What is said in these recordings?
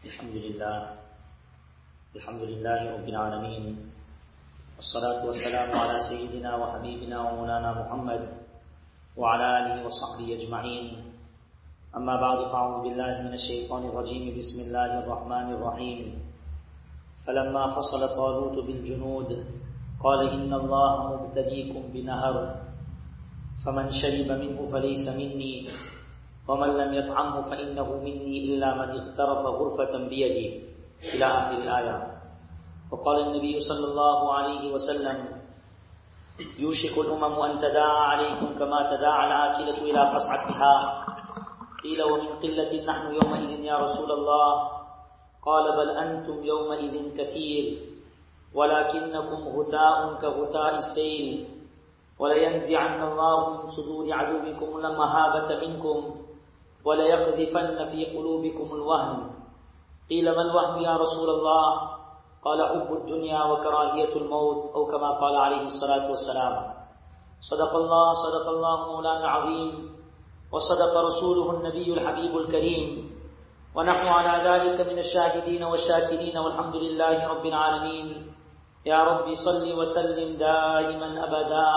الحمد لله. الحمد لله رب العالمين. الصلاة والسلام على سيدنا وحبيبنا ومولانا محمد وعلى آله وصحبه أجمعين. أما بعد فأعوذ بالله من الشيطان الرجيم. بسم الله الرحمن الرحيم. فلما فصل طالوت بالجنود قال إن الله مبتليكم بنهر فمن شرب منه فليس مني. ومن لم يطعمه فإنه مني إلا من اغترف غرفة بيده. إلى آخر الآية. وقال النبي صلى الله عليه وسلم يوشك الأمم أن تداعى عليكم كما تداعى الآكلة إلى قصعتها قيل ومن قلة نحن يومئذ يا رسول الله؟ قال بل أنتم يومئذ كثير ولكنكم غثاء كغثاء السيل. ولينزعن الله من صدور عدوكم المهابة منكم. وليقذفن في قلوبكم الوهن قيل ما الوهن يا رسول الله؟ قال حب الدنيا وكراهية الموت أو كما قال عليه الصلاة والسلام. صدق الله صدق الله مولانا العظيم. وصدق رسوله النبي الحبيب الكريم. ونحن على ذلك من الشاهدين والشاكرين والحمد لله رب العالمين. يا رب صل وسلم دائما أبدا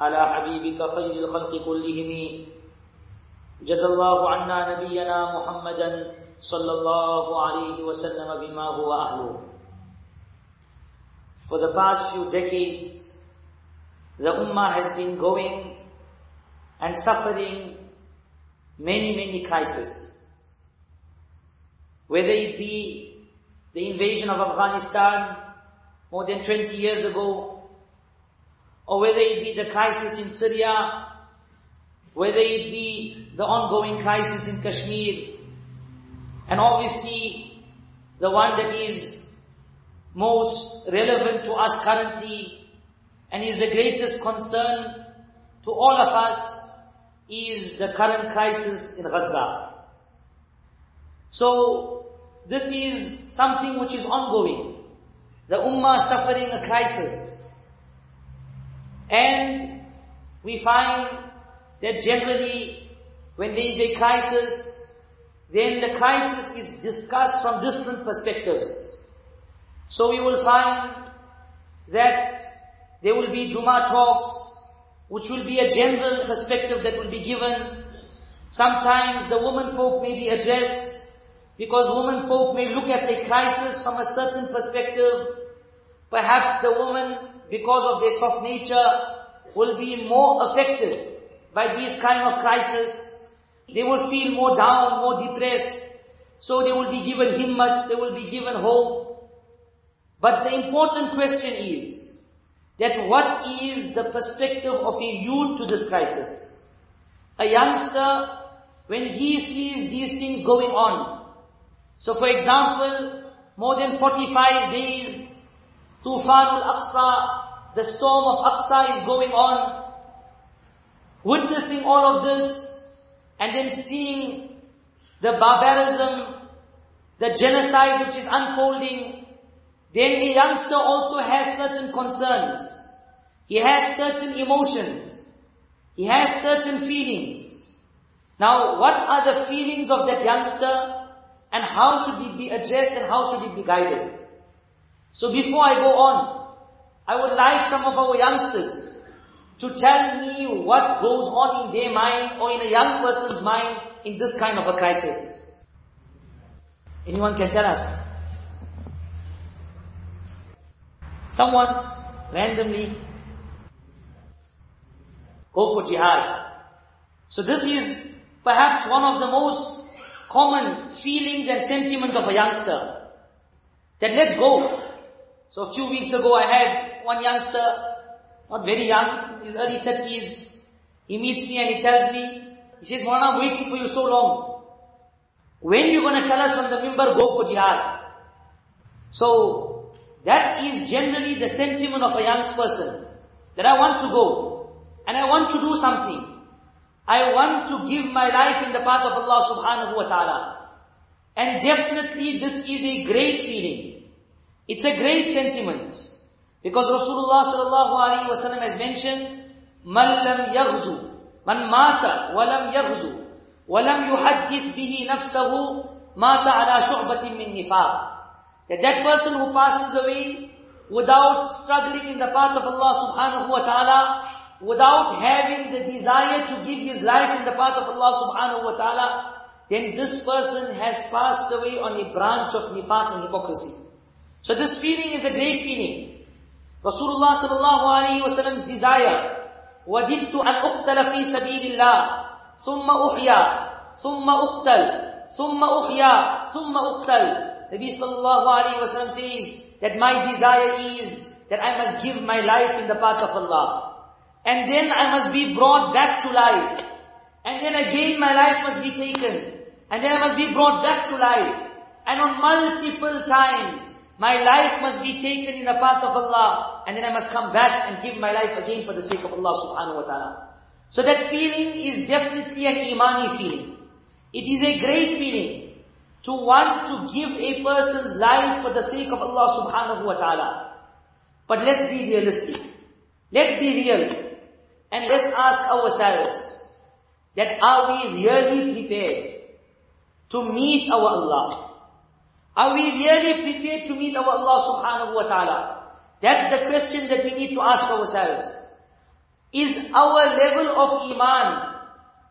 على حبيبك خير الخلق كلهم. جزى الله عنا نبينا محمدا صلى الله عليه وسلم بما هو أهله For the past few decades, the Ummah has been going and suffering many, many crises. Whether it be the invasion of Afghanistan more than 20 years ago, or whether it be the crisis in Syria, whether it be the ongoing crisis in Kashmir, and obviously the one that is most relevant to us currently and is the greatest concern to all of us is the current crisis in Gaza. So, this is something which is ongoing. The Ummah is suffering a crisis. And we find that generally, when there is a crisis, then the crisis is discussed from different perspectives. So we will find that there will be Juma talks, which will be a general perspective that will be given. Sometimes the women folk may be addressed, because women folk may look at a crisis from a certain perspective. Perhaps the woman, because of their soft nature, will be more affected by these kind of crises. They will feel more down, more depressed. So they will be given himmat, they will be given hope. But the important question is, that what is the perspective of a youth to this crisis? A youngster, when he sees these things going on. So for example, more than 45 days, Tufan al-Aqsa, the storm of Aqsa is going on. Witnessing all of this, and then seeing the barbarism, the genocide which is unfolding, then a youngster also has certain concerns. He has certain emotions. He has certain feelings. Now, what are the feelings of that youngster and how should it be addressed and how should it be guided? So before I go on, I would like some of our youngsters to tell me what goes on in their mind or in a young person's mind in this kind of a crisis. Anyone can tell us? Someone randomly go for jihad. So this is perhaps one of the most common feelings and sentiments of a youngster. That let's go. So a few weeks ago I had one youngster, not very young, his early 30s. He meets me and he tells me, he says, Mona, I'm waiting for you so long. When you going to tell us on the mimbar, go for jihad? So, that is generally the sentiment of a young person. That I want to go. And I want to do something. I want to give my life in the path of Allah subhanahu wa ta'ala. And definitely this is a great feeling. It's a great sentiment. Because Rasulullah sallallahu alaihi wasallam has mentioned, مَنْ lam yaghzu, man mata wa lam yaghzu, wa lam yuhaddith bihi nafsahu. That that person who passes away without struggling in the path of Allah subhanahu wa ta'ala, without having the desire to give his life in the path of Allah subhanahu wa ta'ala, then this person has passed away on a branch of nifaq and hypocrisy. So this feeling is a great feeling. Rasulullah sallallahu alayhi wa sallam's desire, وَدِدْتُ أَنْ أُقْتَلَ فِي سَبِيلِ اللَّهِ ثُمَّ أُحْيَا ثُمَّ أُقْتَلْ ثُمَّ أُحْيَا ثُمَّ أُقْتَلْ Nabi sallallahu alayhi wa sallam says that my desire is that I must give my life in the path of Allah. And then I must be brought back to life. And then again my life must be taken. And then I must be brought back to life. And on multiple times, my life must be taken in the path of Allah. And then I must come back and give my life again for the sake of Allah subhanahu wa ta'ala. So that feeling is definitely an imani feeling. It is a great feeling to want to give a person's life for the sake of Allah subhanahu wa ta'ala. But let's be realistic. Let's be real. And let's ask ourselves that are we really prepared to meet our Allah? Are we really prepared to meet our Allah subhanahu wa ta'ala? That's the question that we need to ask ourselves. Is our level of iman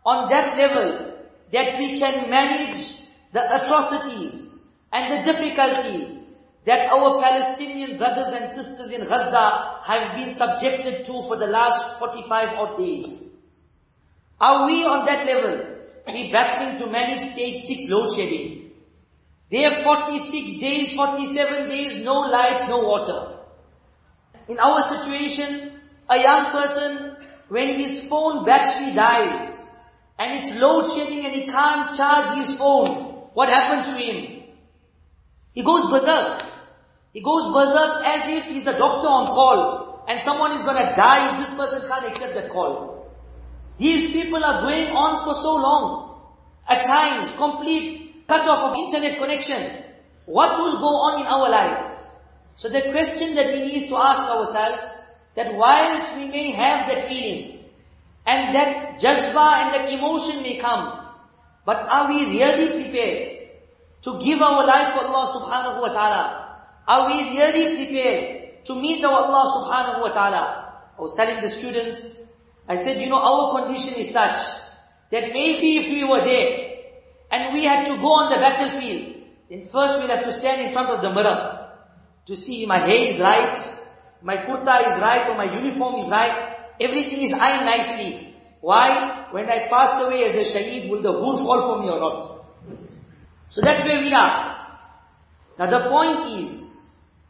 on that level that we can manage the atrocities and the difficulties that our Palestinian brothers and sisters in Gaza have been subjected to for the last 45 odd days. Are we on that level? We battling to manage stage 6 load shedding. There 46 days, 47 days, no light, no water. In our situation, a young person, when his phone battery dies, and it's load shedding and he can't charge his phone, what happens to him? He goes berserk. He goes berserk as if he's a doctor on call, and someone is gonna die if this person can't accept that call. These people are going on for so long. At times, complete cut off of internet connection. What will go on in our life? So the question that we need to ask ourselves, that whilst we may have that feeling, and that jazba and that emotion may come, but are we really prepared to give our life for Allah subhanahu wa ta'ala? Are we really prepared to meet our Allah subhanahu wa ta'ala? I was telling the students, I said, you know, our condition is such that maybe if we were there and we had to go on the battlefield, then first we'll have to stand in front of the mirror to see my hair is right, my kurta is right, or my uniform is right, everything is ironed nicely. Why? When I pass away as a shaheed, will the wool fall for me or not? So that's where we are. Now the point is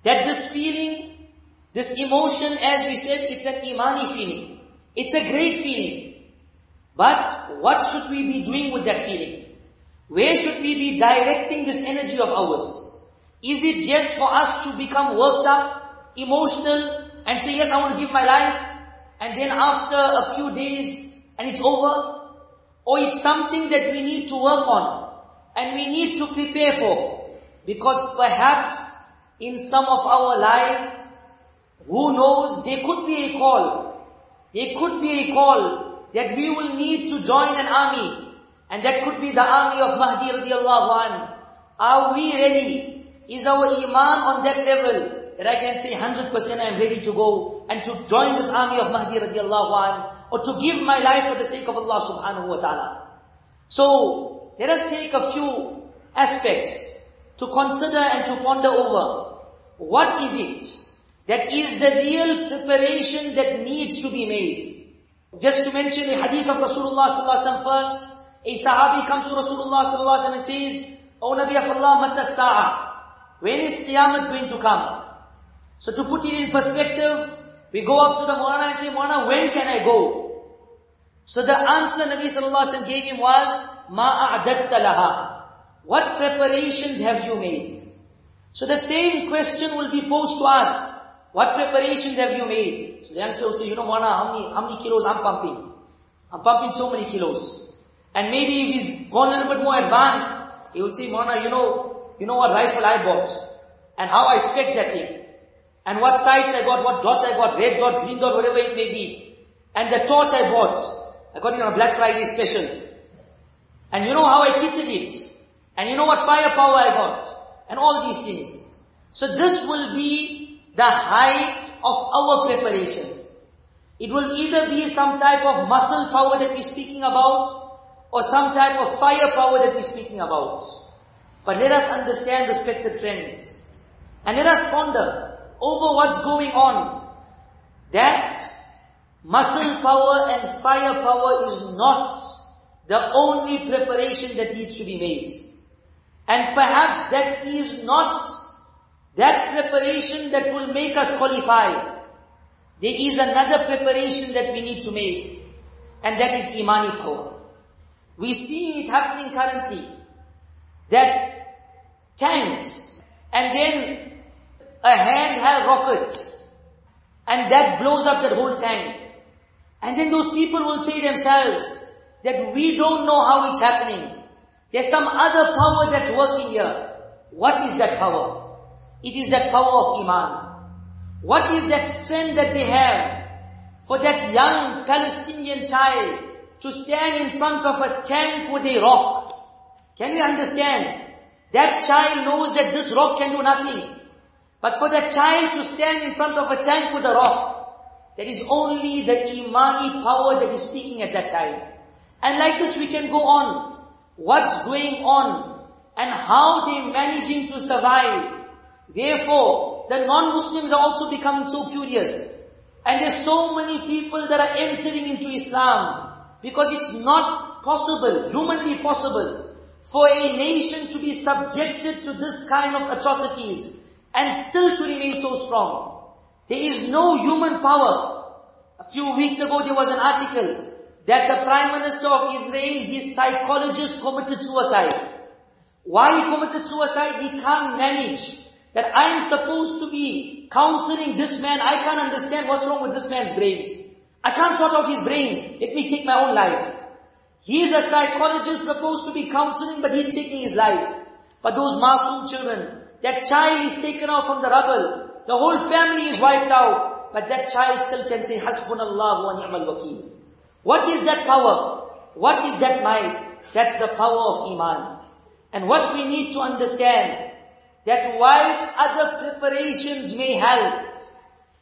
that this feeling, this emotion, as we said, it's an imani feeling. It's a great feeling. But what should we be doing with that feeling? Where should we be directing this energy of ours? Is it just for us to become worked up, emotional, and say, yes, I want to give my life, and then after a few days, and it's over? Or it's something that we need to work on, and we need to prepare for. Because perhaps in some of our lives, who knows, there could be a call there could be a call that we will need to join an army. And that could be the army of Mahdi radiallahu an. Are we ready? Is our iman on that level that I can say 100% I am ready to go and to join this army of Mahdi radiallahu an or to give my life for the sake of Allah subhanahu wa ta'ala. So, let us take a few aspects to consider and to ponder over. What is it that is the real preparation that needs to be made. Just to mention the hadith of Rasulullah sallallahu alaihi wasallam first, a sahabi comes to Rasulullah sallallahu and says, O Nabi of Allah, matta? When is Qiyamah going to come? So to put it in perspective, we go up to the Maulana and say, Maulana, when can I go? So the answer Nabi sallallahu alaihi wasallam gave him was, Ma a'adatta laha. What preparations have you made? So the same question will be posed to us. What preparations have you made? So the youngster will say, you know, Mana, how many, how many kilos I'm pumping? I'm pumping so many kilos. And maybe if he's gone a little bit more advanced, he will say, Mona, you know, you know what rifle I bought? And how I spec that thing? And what sights I got, what dot I got, red dot, green dot, whatever it may be. And the torch I bought. I got it on a Black Friday special. And you know how I kitted it. And you know what firepower I got? And all these things. So this will be the height of our preparation. It will either be some type of muscle power that we're speaking about, or some type of firepower that we're speaking about. But let us understand, respected friends, and let us ponder over what's going on. That muscle power and firepower is not the only preparation that needs to be made. And perhaps that is not that preparation that will make us qualify. There is another preparation that we need to make. And that is Imani power. We see it happening currently. That tanks and then a handheld rocket and that blows up that whole tank. And then those people will say themselves that we don't know how it's happening. There's some other power that's working here. What is that power? It is that power of Iman. What is that strength that they have for that young Palestinian child to stand in front of a tank with a rock? Can you understand? That child knows that this rock can do nothing. But for that child to stand in front of a tank with a rock, there is only the Imani power that is speaking at that time. And like this we can go on. What's going on and how they're managing to survive Therefore, the non-Muslims are also becoming so curious. And there's so many people that are entering into Islam. Because it's not possible, humanly possible, for a nation to be subjected to this kind of atrocities and still to remain so strong. There is no human power. A few weeks ago there was an article that the Prime Minister of Israel, his psychologist committed suicide. Why he committed suicide? He can't manage that I am supposed to be counseling this man, I can't understand what's wrong with this man's brains. I can't sort out his brains. Let me take my own life. He is a psychologist supposed to be counseling, but he's taking his life. But those masoom children, that child is taken out from the rubble. The whole family is wiped out. But that child still can say, Hasbunallah wa ni'mal wakil. What is that power? What is that might? That's the power of Iman. And what we need to understand that whilst other preparations may help,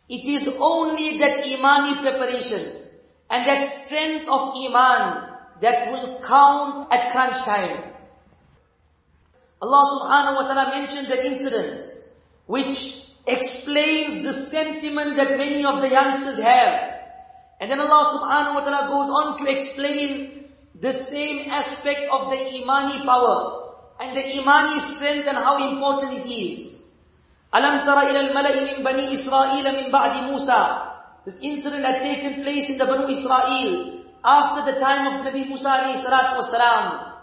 it is only that imani preparation and that strength of iman that will count at crunch time. Allah subhanahu wa ta'ala mentions an incident which explains the sentiment that many of the youngsters have. And then Allah subhanahu wa ta'ala goes on to explain the same aspect of the imani power and the imani strength and how important it is. Alam tara ila al-mala'i min bani Israel min ba'di Musa. This incident had taken place in the Banu Israel after the time of Nabi Musa alayhi salatu wasalam.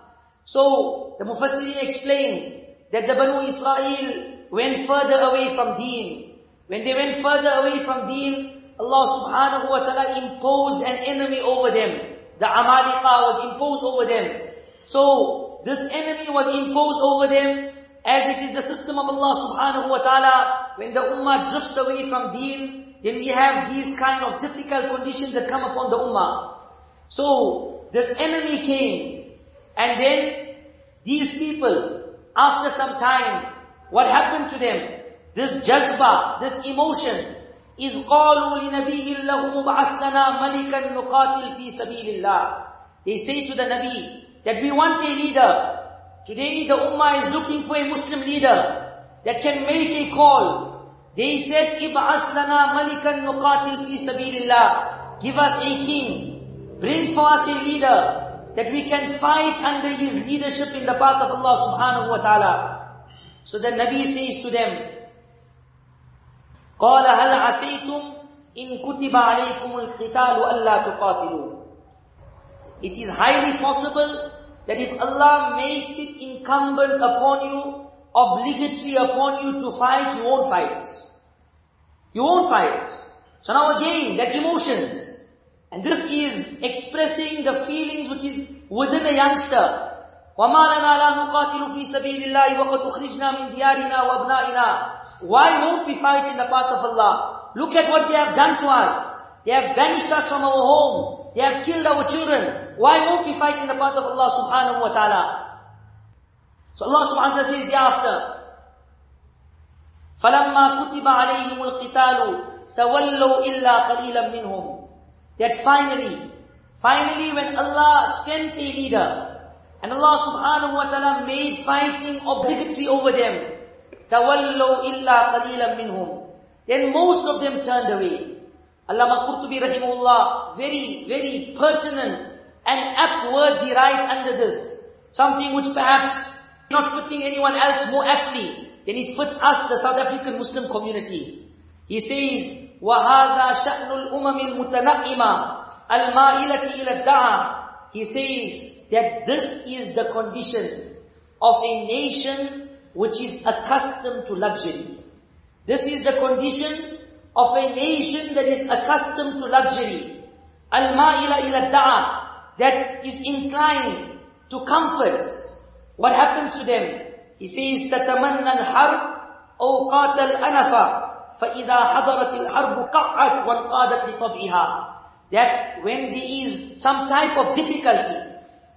So, the Mufassirin explained that the Banu Israel went further away from deen. When they went further away from deen, Allah subhanahu wa ta'ala imposed an enemy over them. The Amalika was imposed over them. So, this enemy was imposed over them as it is the system of Allah subhanahu wa ta'ala. When the ummah drifts away from deen, then we have these kind of difficult conditions that come upon the ummah. So, this enemy came, and then these people, after some time, what happened to them? This jazba, this emotion, إذ قالوا لنبي له مبعث لنا ملكا نقاتل في سبيل الله. They say to the Nabi, that we want a leader. Today the Ummah is looking for a Muslim leader that can make a call. They said, إِبْعَثْ لَنَا مَلِكًا نُقَاتِلْ فِي سَبِيلِ اللَّهِ Give us a king. Bring for us a leader that we can fight under his leadership in the path of Allah subhanahu wa ta'ala. So the Nabi says to them, قال هل عسيتم إن كتب عليكم القتال ألا تقاتلوا it is highly possible that if Allah makes it incumbent upon you, obligatory upon you to fight, you won't fight. You won't fight. So now again, that emotions. And this is expressing the feelings which is within a youngster. وَمَا لَنَا لَا نُقَاتِلُ فِي سَبِيلِ اللَّهِ وَقَدْ أُخْرِجْنَا مِنْ دِيَارِنَا وَأَبْنَائِنَا Why won't we fight in the path of Allah? Look at what they have done to us. They have banished us from our homes. They have killed our children. Why won't we fight in the path of Allah subhanahu wa ta'ala? So Allah subhanahu wa ta'ala says thereafter, فَلَمَّا كُتِبَ عَلَيْهِمُ الْقِتَالُ تَوَلَّوْا إِلَّا قَلِيلًا مِّنْهُمْ That finally, finally when Allah sent a leader, and Allah subhanahu wa ta'ala made fighting obligatory over them, تَوَلَّوْا إِلَّا قَلِيلًا مِّنْهُمْ Then most of them turned away. Allama Qurtubi rahimahullah, very, very pertinent and apt words he writes under this. Something which perhaps not fitting anyone else more aptly than it fits us, the South African Muslim community. He says, وَهَذَا شَأْنُ الْأُمَمِ الْمُتَنَعِّمَةِ الْمَائِلَةِ إِلَى الدَّعَى He says that this is the condition of a nation which is accustomed to luxury. This is the condition of a nation that is accustomed to luxury. Al-ma'ila ila da'a, that is inclined to comforts. What happens to them? He says, تَتَمَنَّى الْحَرْبِ أَوْقَاتَ الْأَنَفَ فَإِذَا حَضَرَتِ الْحَرْبُ قَعَّتْ وَانْقَادَتْ لِطَبْعِهَا That when there is some type of difficulty,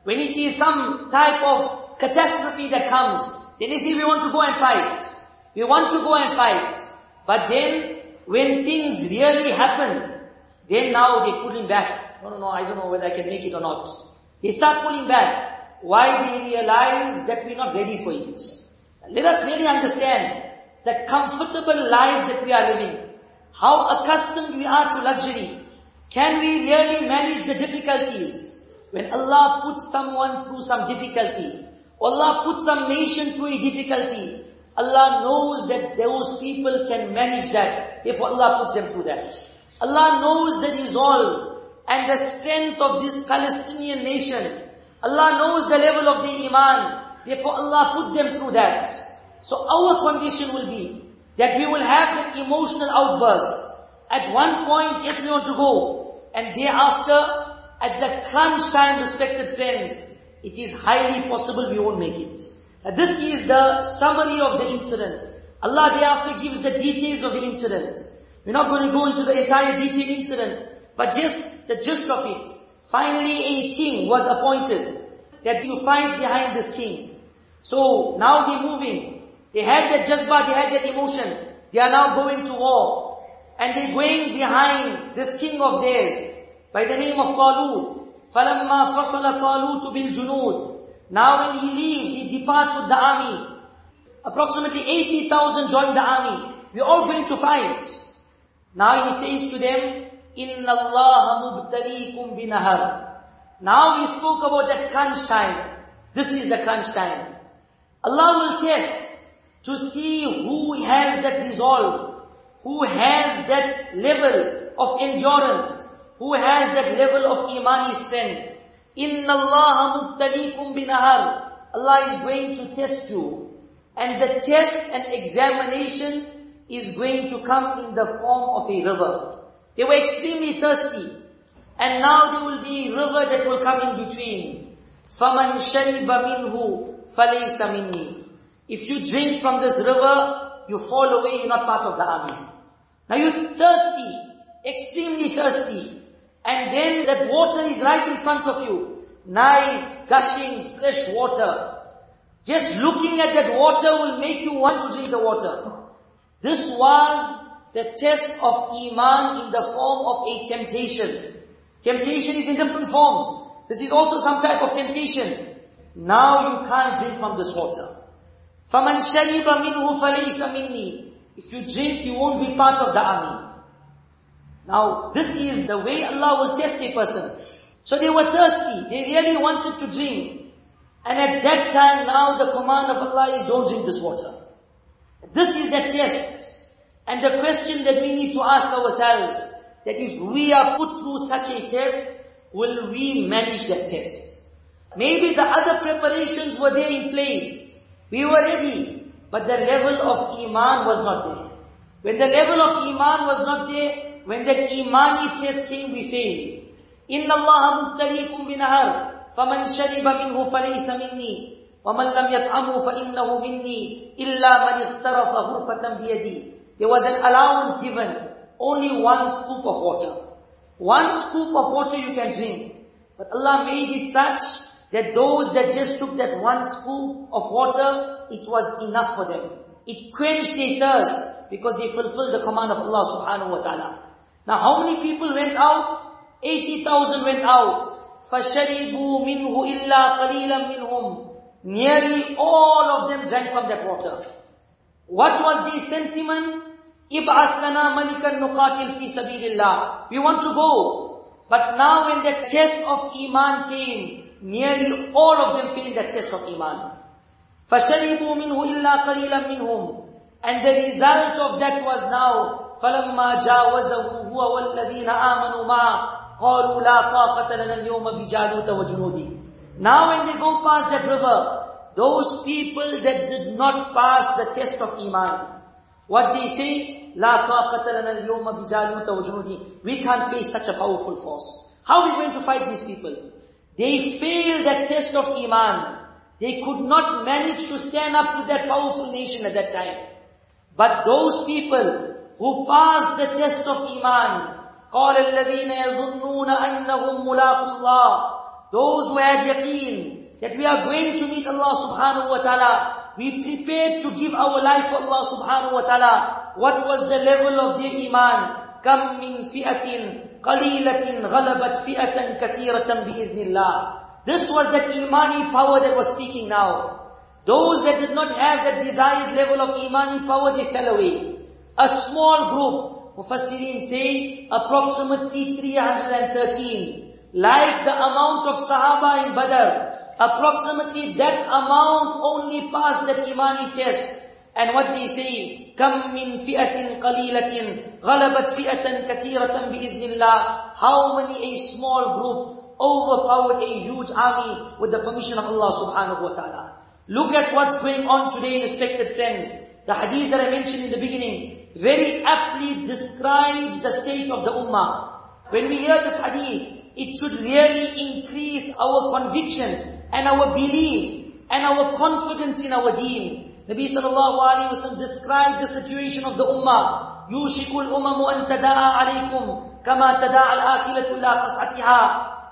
when it is some type of catastrophe that comes, then they say, we want to go and fight. We want to go and fight. But then, when things really happen, then now they're pulling back. No, no, no, I don't know whether I can make it or not. They start pulling back. Why they realize that we're not ready for it. Let us really understand the comfortable life that we are living. How accustomed we are to luxury. Can we really manage the difficulties? When Allah puts someone through some difficulty, Allah puts some nation through a difficulty, Allah knows that those people can manage that. Therefore Allah puts them through that. Allah knows the resolve and the strength of this Palestinian nation. Allah knows the level of the iman. Therefore Allah put them through that. So our condition will be that we will have that emotional outburst. At one point, yes, we want to go. And thereafter, at the crunch time, respected friends, it is highly possible we won't make it Now this is the summary of the incident. Allah thereafter gives the details of the incident. We're not going to go into the entire detailed incident, but just the gist of it. Finally a king was appointed that you find behind this king. So now they're moving. They had that jazba, they had that emotion. They are now going to war. And they're going behind this king of theirs by the name of Talut. فَلَمَّا فَصَلَ طَالُوتُ بِالْجُنُودِ Now when he leaves, he departs with the army. Approximately 80,000 join the army. We're all going to fight. Now he says to them, إِنَّ اللَّهَ مُبْتَلِيكُمْ بِنَهَرٍ Now we spoke about that crunch time. This is the crunch time. Allah will test to see who has that resolve, who has that level of endurance, who has that level of imani strength. إِنَّ اللَّهَ مُبْتَلِيكُمْ بِنَهَرٍ Allah is going to test you. And the test and examination is going to come in the form of a river. They were extremely thirsty. And now there will be a river that will come in between. فَمَنْ شَرِبَ مِنْهُ فَلَيْسَ مِنِّي If you drink from this river, you fall away, you're not part of the army. Now you're thirsty, extremely thirsty. And then that water is right in front of you. Nice, gushing, fresh water. Just looking at that water will make you want to drink the water. This was the test of Iman in the form of a temptation. Temptation is in different forms. This is also some type of temptation. Now you can't drink from this water. فَمَنْ شَرِبَ مِنْهُ فَلَيْسَ مِنِّي If you drink, you won't be part of the army. Now, this is the way Allah will test a person. So they were thirsty. They really wanted to drink. And at that time, now the command of Allah is don't drink this water. This is the test. And the question that we need to ask ourselves, that if we are put through such a test, will we manage that test? Maybe the other preparations were there in place. We were ready. But the level of Iman was not there. When the level of Iman was not there, when that Imani test came, we failed. إِنَّ اللَّهَ مُبْتَلِيكُمْ بِنَهَرٍ فَمَنْ شَرِبَ مِنْهُ فَلَيْسَ مِنِّي وَمَنْ لَمْ يَطْعَمْهُ فَإِنَّهُ مِنِّي إِلَّا مَنِ اغْتَرَفَ غُرْفَةً بِيَدِي There was an allowance given, only one scoop of water. One scoop of water you can drink. But Allah made it such that those that just took that one scoop of water, it was enough for them. It quenched their thirst because they fulfilled the command of Allah subhanahu wa ta'ala. Now how many people went out? 80,000 went out. فَشَرِبُوا مِنْهُ إِلَّا قَلِيلًا مِنْهُمْ Nearly all of them drank from that water. What was the sentiment? إِبْعَثْ لَنَا مَلِكًا نُقَاتِلْ فِي سَبِيلِ اللَّهِ We want to go. But now when that test of Iman came, nearly all of them failed that test of Iman. فَشَرِبُوا مِنْهُ إِلَّا قَلِيلًا مِنْهُمْ And the result of that was now, فَلَمَّا جَاوَزَهُ هُوَ وَالَّذِينَ آمَنُوا مَعَهُ قالوا لا طاقة لنا اليوم بجالوت وجنوده Now when they go past that river, those people that did not pass the test of Iman, what they say, لا طاقة لنا اليوم بجالوت وجنوده We can't face such a powerful force. How are we going to fight these people? They failed that test of Iman. They could not manage to stand up to that powerful nation at that time. But those people who passed the test of Iman, قال الذين يظنون أنهم ملاقوا الله those who had yaqeen that we are going to meet Allah subhanahu wa ta'ala we prepared to give our life for Allah subhanahu wa ta'ala what was the level of their iman كم من فئة قليلة غلبت فئة كثيرة بإذن الله this was that imani power that was speaking now those that did not have that desired level of imani power they fell away a small group Mufassirin say approximately 313. Like the amount of Sahaba in Badr, approximately that amount only passed that Imani test. And what they say, كم من فئة قليلة غلبت فئة كثيرة بإذن الله. How many a small group overpowered a huge army with the permission of Allah subhanahu wa ta'ala. Look at what's going on today, respected friends. The hadith that I mentioned in the beginning, very aptly describes the state of the ummah. When we hear this hadith, it should really increase our conviction and our belief and our confidence in our deen. Nabi sallallahu alayhi wa sallam described the situation of the ummah. يوشك الأمم أن تداعى عليكم كما تداعى الآكلة إلى قصعتها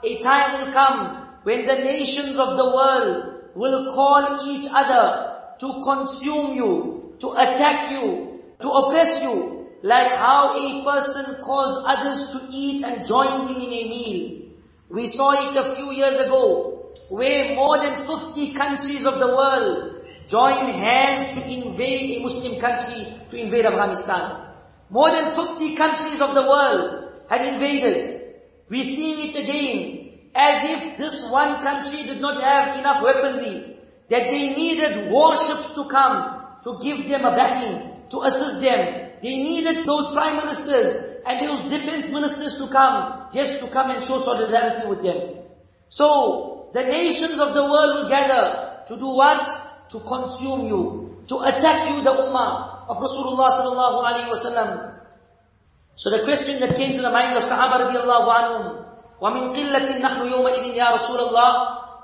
A time will come when the nations of the world will call each other to consume you, to attack you, to oppress you, like how a person calls others to eat and join him in a meal. We saw it a few years ago, where more than 50 countries of the world joined hands to invade a Muslim country, to invade Afghanistan. More than 50 countries of the world had invaded. We're seeing it again, as if this one country did not have enough weaponry, that they needed warships to come to give them a backing to assist them. They needed those prime ministers and those defense ministers to come, just to come and show solidarity with them. So, the nations of the world will gather to do what? To consume you, to attack you, the ummah of Rasulullah sallallahu alaihi wasallam. So the question that came to the minds of Sahaba radiallahu anhum, وَمِن قِلَّةٍ نَحْنُ يَوْمَئِذٍ يَا رَسُولَ اللَّهِ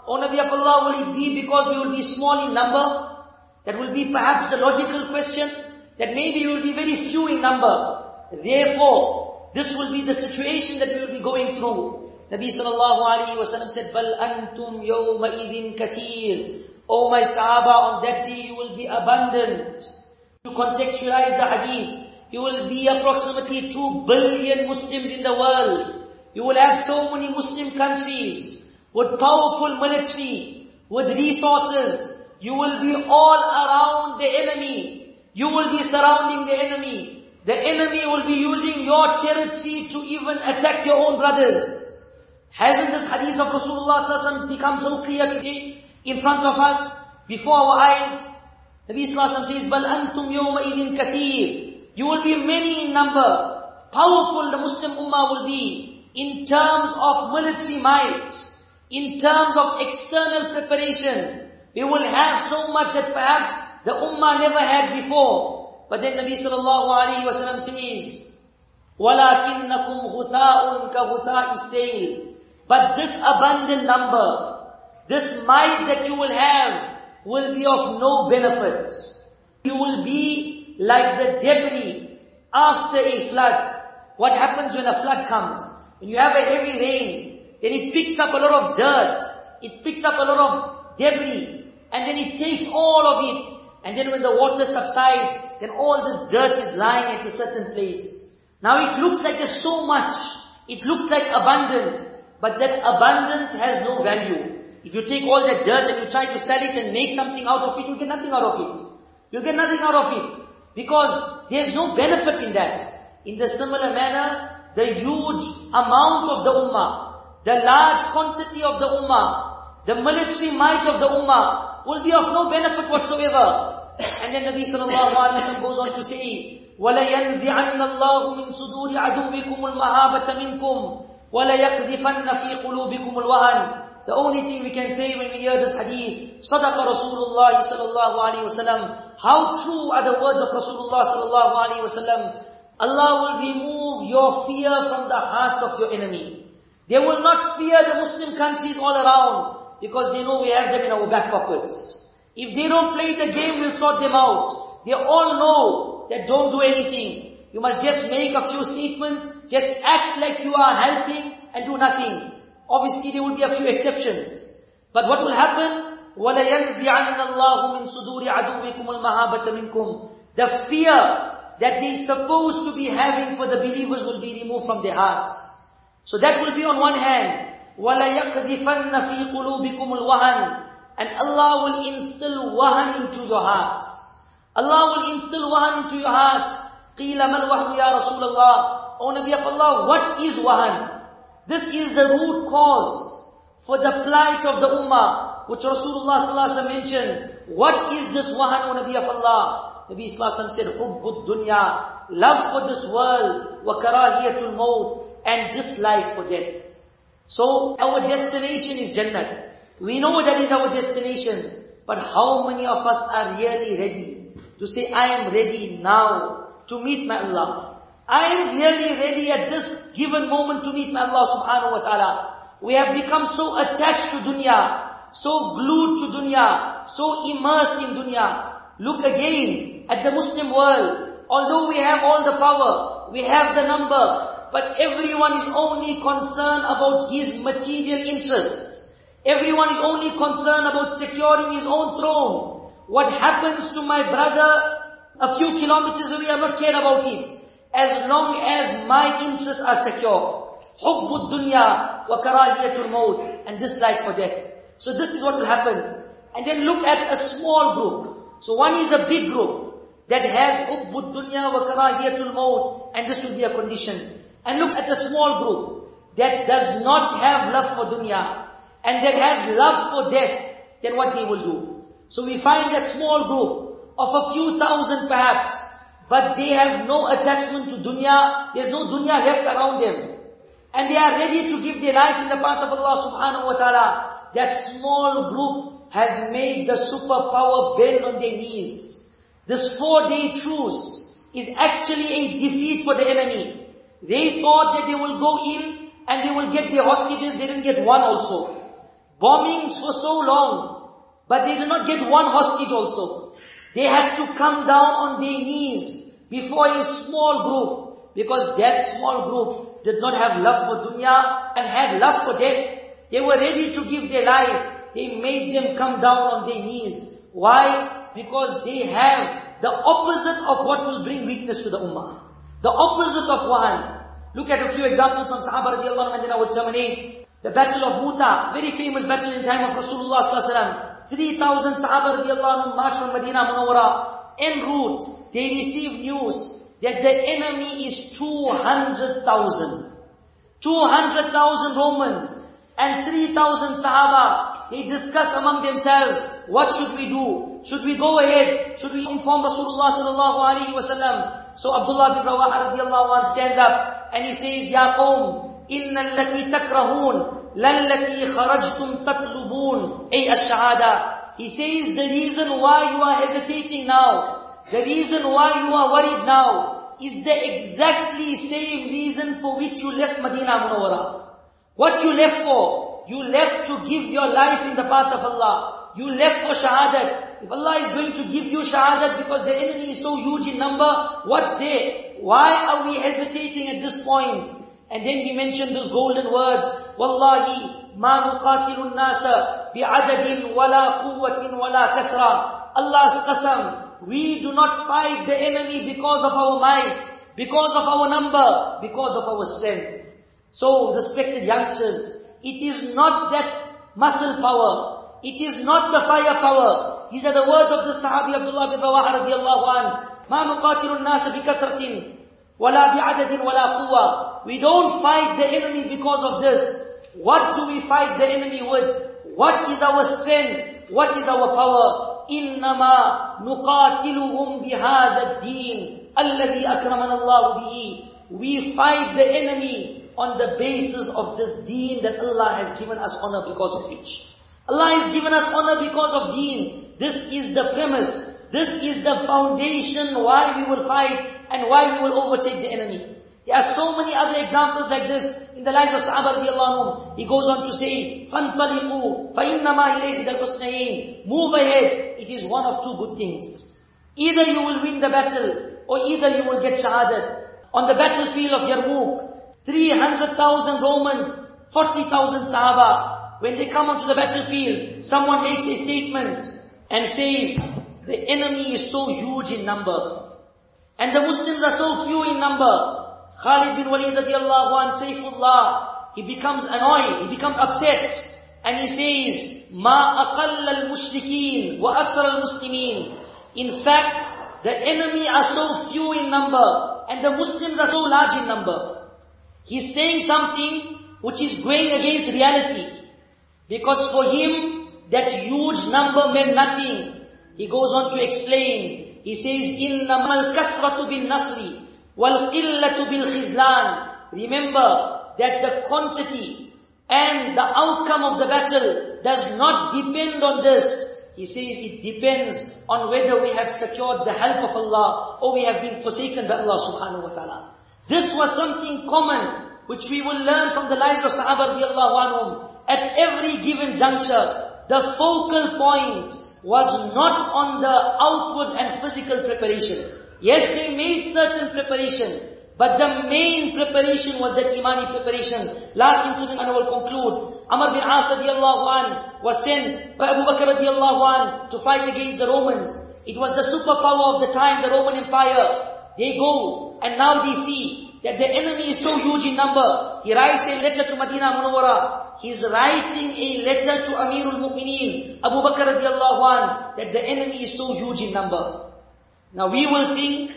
O Nabi of Allah, will it be because we will be small in number? That will be perhaps the logical question that maybe we will be very few in number. Therefore, this will be the situation that we will be going through. Nabi sallallahu alayhi wa sallam said, بَلْ أَنْتُمْ يَوْمَئِذٍ كَثِيرٌ O my Sahaba, on that day you will be abundant. To contextualize the hadith, you will be approximately 2 billion Muslims in the world. You will have so many Muslim countries with powerful military, with resources. You will be all around the enemy. You will be surrounding the enemy. The enemy will be using your territory to even attack your own brothers. Hasn't this hadith of Rasulullah become so clear today in front of us, before our eyes? Nabi Sallallahu says, بَلْ أَنْتُمْ يَوْمَئِذٍ كَثِيرٌ You will be many in number. Powerful the Muslim Ummah will be in terms of military might, in terms of external preparation. We will have so much that perhaps the ummah never had before. But then Nabi sallallahu alayhi wa sallam says, وَلَكِنَّكُمْ غُثَاءٌ كَغُثَاءِ السَّيْلِ But this abundant number, this might that you will have, will be of no benefit. You will be like the debris after a flood. What happens when a flood comes? When you have a heavy rain, then it picks up a lot of dirt. it picks up a lot of debris, and then it takes all of it, and then when the water subsides, then all this dirt is lying at a certain place. Now it looks like there's so much, it looks like abundant, but that abundance has no value. If you take all that dirt and you try to sell it and make something out of it, you get nothing out of it. You get nothing out of it. Because there's no benefit in that. In the similar manner, the huge amount of the ummah, the large quantity of the ummah, the military might of the ummah will be of no benefit whatsoever. And then Nabi sallallahu alayhi wa sallam goes on to say, وَلَيَنْزِعَنَّ اللَّهُ مِنْ صُدُورِ عَدُوِّكُمُ الْمَهَابَةَ مِنْكُمْ وَلَيَقْذِفَنَّ فِي قُلُوبِكُمُ الْوَهَنِ the only thing we can say when we hear this hadith, Sadaqa Rasulullah sallallahu alayhi wasallam. How true are the words of Rasulullah sallallahu alayhi wasallam. Allah will remove your fear from the hearts of your enemy. They will not fear the Muslim countries all around because they know we have them in our back pockets. If they don't play the game, we'll sort them out. They all know that don't do anything. You must just make a few statements, just act like you are helping and do nothing. Obviously there will be a few exceptions. But what will happen? وَلَيَنْزِعَنَّ اللَّهُ مِنْ صُدُورِ عَدُوِّكُمُ الْمَهَابَةَ مِنْكُمْ The fear that they supposed to be having for the believers will be removed from their hearts. So that will be on one hand. وَلَيَقْذِفَنَّ فِي قُلُوبِكُمُ الْوَهَنِ And Allah will instill wahan into your hearts. Allah will instill wahan into your hearts. قِيلَ مَا الْوَهْنُ يَا رَسُولَ اللَّهِ O Nabi of Allah, what is wahan? This is the root cause for the plight of the ummah, which Rasulullah ﷺ mentioned. What is this wahan, O Nabi of Allah? Nabi ﷺ said, Hubbud dunya, love for this world, wa karahiyatul maut, and dislike for death. So, our destination is Jannah. We know that is our destination. But how many of us are really ready to say, I am ready now to meet my Allah? I am really ready at this given moment to meet my Allah subhanahu wa ta'ala. We have become so attached to dunya, so glued to dunya, so immersed in dunya. Look again at the Muslim world. Although we have all the power, we have the number, but everyone is only concerned about his material interests. Everyone is only concerned about securing his own throne. What happens to my brother a few kilometers away, I'm not care about it as long as my interests are secure. حُبُّ الدُّنْيَا وَكَرَاهِيَةُ الْمَوْتِ And dislike for death. So this is what will happen. And then look at a small group. So one is a big group that has حُبُّ الدُّنْيَا وَكَرَاهِيَةُ الْمَوْتِ And this will be a condition. And look at the small group that does not have love for dunya and that has love for death, then what they will do? So we find that small group of a few thousand perhaps, but they have no attachment to dunya. There's no dunya left around them. And they are ready to give their life in the path of Allah subhanahu wa ta'ala. That small group has made the superpower bend on their knees. This four-day truce is actually a defeat for the enemy. They thought that they will go in and they will get their hostages. They didn't get one also. Bombings for so long, but they did not get one hostage also. They had to come down on their knees before a small group because that small group did not have love for dunya and had love for death. They were ready to give their life. They made them come down on their knees. Why? Because they have the opposite of what will bring weakness to the ummah. The opposite of wahan. Look at a few examples from Sahaba radiallahu and then I will terminate. The battle of Muta, very famous battle in time of Rasulullah sallallahu alaihi wasallam. 3,000 Sahaba radiallahu marched from Medina Munawwara. En route, they received news that the enemy is 200,000. 200,000 Romans and 3,000 Sahaba. They discuss among themselves, what should we do? Should we go ahead? Should we inform Rasulullah sallallahu alaihi wasallam? So Abdullah bin Rawaha radiallahu anh stands up and he says, Ya qawm, inna allati takrahun, لَلَّتِي خَرَجْتُمْ تَطْلُبُونَ أي الشهادة He says the reason why you are hesitating now, the reason why you are worried now, is the exactly same reason for which you left Medina Munawwara. What you left for? You left to give your life in the path of Allah. You left for shahadat. If Allah is going to give you shahadat because the enemy is so huge in number, what's there? Why are we hesitating at this point? And then he mentioned those golden words, Wallahi, ma nuqatilu nasa bi'adadin wala quwwatin wala kathra. Allah's qasam, we do not fight the enemy because of our might, because of our number, because of our strength. So, respected youngsters, it is not that muscle power, it is not the firepower. These are the words of the Sahabi Abdullah bin Rawaha radiallahu anhu. ما نقاتل الناس بكثرة ولا بعدد ولا قوة. We don't fight the enemy because of this. What do we fight the enemy with? What is our strength? What is our power? إنما نقاتلهم بهذا الدين الذي أكرمنا الله به. We fight the enemy on the basis of this deen that Allah has given us honor because of which. Allah has given us honor because of deen. This is the premise. This is the foundation why we will fight and why we will overtake the enemy. There are so many other examples like this in the lives of Sahaba radiallahu He goes on to say, فَانْطَلِقُوا فَإِنَّمَا إِلَيْهِ الْحُسْنَيْنِ Move ahead. It is one of two good things. Either you will win the battle, or either you will get shahadat. On the battlefield of Yarmouk, 300,000 Romans, 40,000 Sahaba, when they come onto the battlefield, someone makes a statement and says, the enemy is so huge in number. And the Muslims are so few in number. Khalid bin Walid radiallahu an, Saifullah, he becomes annoyed, he becomes upset, and he says, Ma aqall al-mushrikeen wa akthar al-muslimin. In fact, the enemy are so few in number, and the Muslims are so large in number. He's saying something which is going against reality. Because for him, that huge number meant nothing. He goes on to explain. He says, إِنَّمَا الْكَثْرَةُ بِالنَّصْرِ وَالْقِلَّةُ بِالْخِذْلَانِ Remember that the quantity and the outcome of the battle does not depend on this. He says it depends on whether we have secured the help of Allah or we have been forsaken by Allah subhanahu wa ta'ala. This was something common which we will learn from the lives of Sahaba radiallahu anhum. At every given juncture, the focal point was not on the outward and physical preparation. Yes, they made certain preparation, but the main preparation was that imani preparation. Last incident and I will conclude. Amr bin As radiallahu an was sent by Abu Bakr radiallahu an to fight against the Romans. It was the superpower of the time, the Roman Empire. They go and now they see that the enemy is so huge in number. He writes a letter to Medina Munawwara. He's writing a letter to Amirul Mu'mineen, Abu Bakr radiallahu an, that the enemy is so huge in number. Now we will think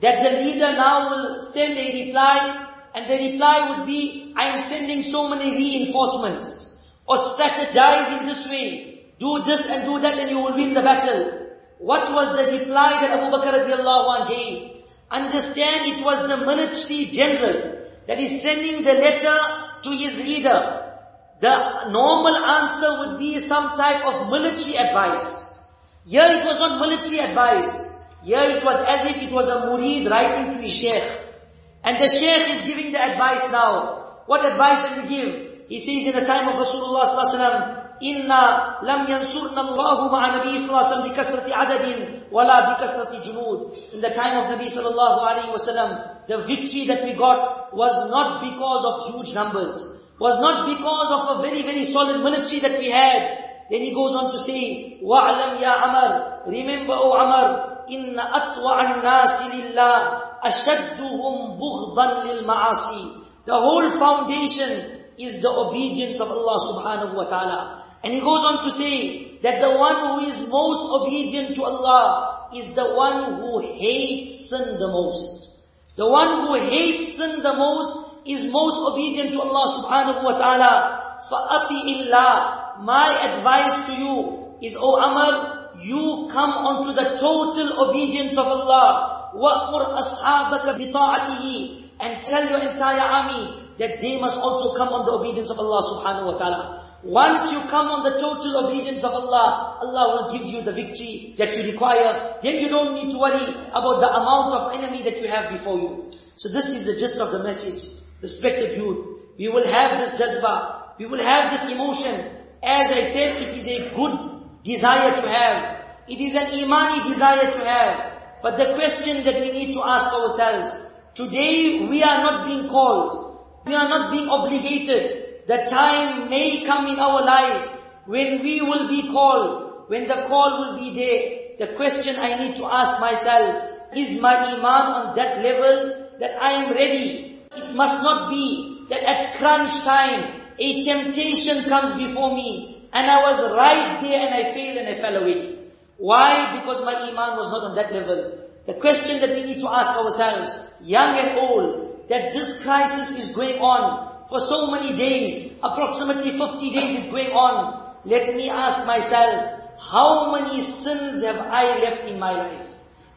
that the leader now will send a reply and the reply would be, I am sending so many reinforcements or strategize in this way, do this and do that and you will win the battle. What was the reply that Abu Bakr radiallahu anh gave? Understand it was the military general that is sending the letter to his leader. The normal answer would be some type of military advice. Here it was not military advice. Here it was as if it was a murid writing to his sheikh. And the sheikh is giving the advice now. What advice did he give? He says in the time of Rasulullah sallallahu إِنَّا لَمْ يَنْصُرْنَا اللَّهُ مَعَ نَبِيِّ صلى الله عليه وسلم بِكَثْرَةِ عَدَدٍ وَلَا بِكَثْرَةِ جُنُودٍ In the time of Nabi sallallahu alaihi wasallam, the victory that we got was not because of huge numbers, was not because of a very, very solid military that we had. Then he goes on to say, وَعْلَمْ يَا عَمَرْ Remember, O Amr, إن أطوع الناس لله أشدهم بغضا للمعاصي The whole foundation is the obedience of Allah subhanahu wa ta'ala. And he goes on to say that the one who is most obedient to Allah is the one who hates sin the most. The one who hates sin the most is most obedient to Allah subhanahu wa ta'ala. فَأَطِئِ اللَّهِ My advice to you is, O Amr, you come onto the total obedience of Allah. وَأْمُرْ أَصْحَابَكَ بِطَاعَتِهِ And tell your entire army that they must also come on the obedience of Allah subhanahu wa ta'ala. Once you come on the total obedience of Allah, Allah will give you the victory that you require. Then you don't need to worry about the amount of enemy that you have before you. So this is the gist of the message. Respected youth, we will have this jazba, we will have this emotion. As I said, it is a good desire to have. It is an imani desire to have. But the question that we need to ask ourselves, today we are not being called, we are not being obligated the time may come in our life when we will be called, when the call will be there. The question I need to ask myself, is my iman on that level that I am ready? It must not be that at crunch time, a temptation comes before me, and I was right there and I failed and I fell away. Why? Because my iman was not on that level. The question that we need to ask ourselves, young and old, that this crisis is going on for so many days, approximately 50 days is going on. Let me ask myself, how many sins have I left in my life?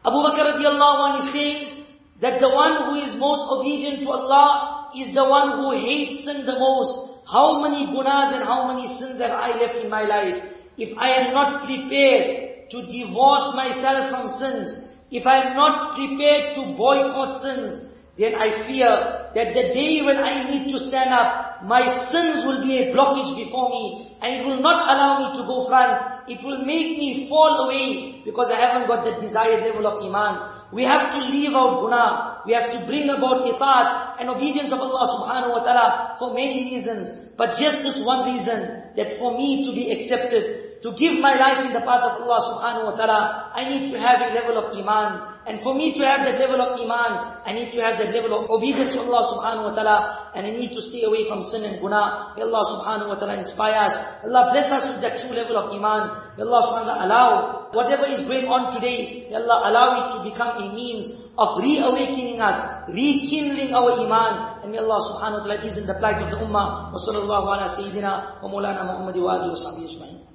Abu Bakr radiallahu anh is saying that the one who is most obedient to Allah is the one who hates sin the most. How many gunas and how many sins have I left in my life? If I am not prepared to divorce myself from sins, if I am not prepared to boycott sins, then I fear that the day when I need to stand up, my sins will be a blockage before me, and it will not allow me to go front. It will make me fall away, because I haven't got the desired level of iman. We have to leave out guna. We have to bring about itaat and obedience of Allah subhanahu wa ta'ala for many reasons. But just this one reason, that for me to be accepted, to give my life in the path of Allah subhanahu wa ta'ala, I need to have a level of iman. And for me to have that level of iman, I need to have that level of obedience to Allah subhanahu wa ta'ala, and I need to stay away from sin and guna. May Allah subhanahu wa ta'ala inspire us. Allah bless us with that true level of iman. May Allah subhanahu wa ta'ala allow whatever is going on today, may Allah allow it to become a means of reawakening us, rekindling our iman, and may Allah subhanahu wa ta'ala ease in the plight of the ummah. Wa sallallahu ala sayyidina wa maulana Muhammad wa alihi wa sahbihi.